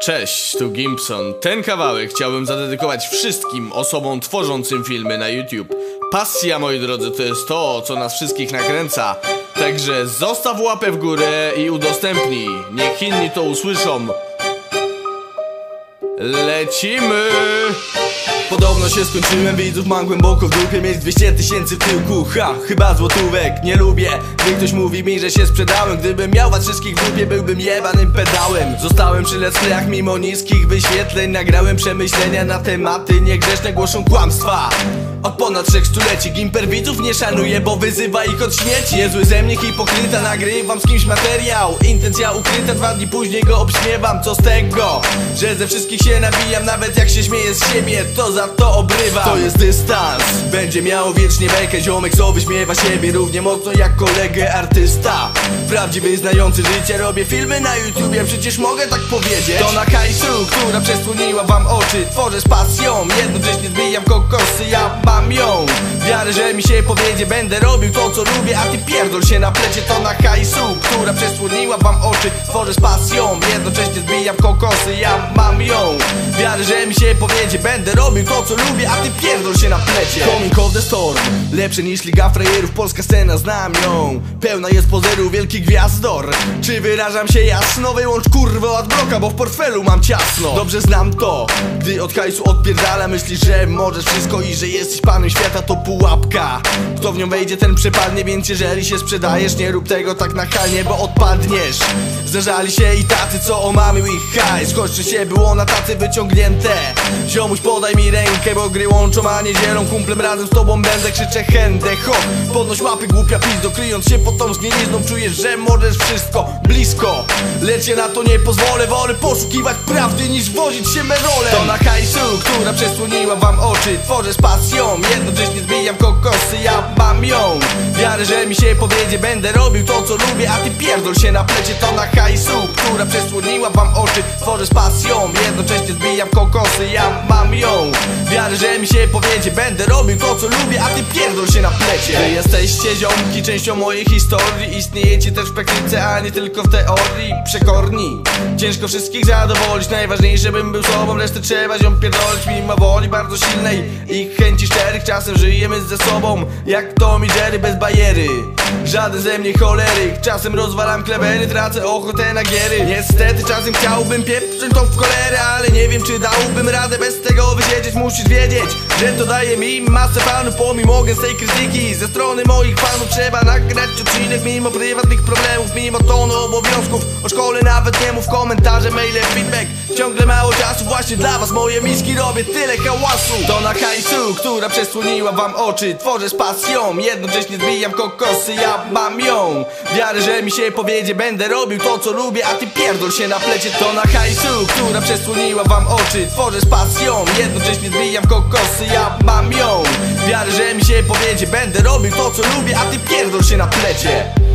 Cześć, tu Gimpson. Ten kawałek chciałbym zadedykować wszystkim osobom tworzącym filmy na YouTube. Pasja, moi drodzy, to jest to, co nas wszystkich nakręca. Także zostaw łapę w górę i udostępnij. Niech inni to usłyszą. Lecimy! Podobno się skończyłem, widzów mam głęboko w dupie Mieć 200 tysięcy w tyłku, ha, chyba złotówek Nie lubię, gdy ktoś mówi mi, że się sprzedałem. Gdybym miał was wszystkich w dupie, byłbym jebanym pedałem. Zostałem przy let's mimo niskich wyświetleń. Nagrałem przemyślenia na tematy niegrzeczne głoszą kłamstwa od ponad trzech stuleci Gimper widzów nie szanuje, bo wyzywa ich od śmieci Niezły ze mnie hipokryta, nagrywam z kimś materiał. Intencja ukryta, dwa dni później go obśmiewam. Co z tego, że ze wszystkich się nabijam Nawet jak się śmieję z siebie, to za to obrywa To jest dystans, będzie miało wiecznie bekę Ziomek co wyśmiewa siebie równie mocno jak kolegę artysta. Prawdziwy znający życie, robię filmy na YouTubie. Przecież mogę tak powiedzieć. To na hajsu, która przesłoniła wam oczy. Tworzę z pasją, jednocześnie zbijam kokosy Ja mam ją. Wiarę, że mi się powiedzie Będę robił to co lubię A ty pierdol się na plecie To na hajsu, która przesłoniła wam oczy. Tworzę z pasją, jednocześnie zbijam kokosy Ja mam ją. Wiarę, że mi się powiedzie Będę robił to co lubię A ty pierdol się na plecie. Coming of the Storm Lepsze niż Liga Frajerów Polska scena, znam ją Pełna jest pozerów wielkich gwiazdor. Czy wyrażam się jasno? Wyłącz kurwę od bloka Bo w portfelu mam ciasno. Dobrze znam to. Gdy od hajsu odpierdala Myślisz, że możesz wszystko i że jesteś panem świata To pułapka. Kto w nią wejdzie ten przepadnie Więc jeżeli się sprzedajesz Nie rób tego tak nachalnie Bo odpadniesz. Zdarzali się i tacy, co omamił ich hajs. Choć się było na tacy wyciągnięte Ziomuś podaj mi rękę, bo gry łączą, a nie dzielą Kumplem razem z tobą będę, krzyczę chętę. Ho, podnoś łapy, głupia pizdo Kryjąc się pod tą zgnilizną Czujesz, że możesz wszystko blisko. Lecz ja na to nie pozwolę Wolę poszukiwać prawdy niż wozić się merolem To na hajsu, która przesłoniła wam oczy Tworzę z pasją, jednocześnie zbijam kokosy Ja mam ją. Wiarę, że mi się powiedzie Będę robił to co lubię, a ty pierdol się na plecie. To na hajsu, która przesłoniła wam oczy Tworzę z pasją, jednocześnie zbijam kokosy Ja mam ją. Wiarę, że mi się powiedzie Będę robił to co lubię, a ty pierdol się na plecie. Wy jesteście ziomki częścią mojej historii. Istniejecie też w praktyce, a nie tylko w teorii. Przekorni. Ciężko wszystkich zadowolić. Najważniejsze bym był sobą, resztę trzeba ziom pierdolić. Mimo woli bardzo silnej i chęci szczerych Czasem żyjemy ze sobą. Jak Tom i Jerry bez bajery Żaden ze mnie choleryk. Czasem rozwalam klebery, tracę ochotę na giery. Niestety czasem chciałbym pieprzyć to w cholerę Ale nie wiem czy dałbym radę. Bez tego wysiedzieć Musisz wiedzieć, że to daje mi masę fanów Pomimo gęstej krytyki ze strony moich fanów Trzeba nagrać odcinek mimo prywatnych problemów Mimo tonu obowiązków. O szkole nawet nie mów komentarze, maile, feedback Ciągle mało czasu właśnie dla was Moje miski robię tyle hałasu. To na hajsu, która przesłoniła wam oczy. Tworzę z pasją, jednocześnie zbijam kokosy Ja mam ją. Wiarę, że mi się powiedzie Będę robił to co lubię A ty pierdol się na plecie. To na hajsu, która przesłoniła wam oczy. Tworzę z pasją, jednocześnie zbijam kokosy Ja mam ją. Wiarę, że mi się powiedzie Będę robił to co lubię A ty pierdol się na plecie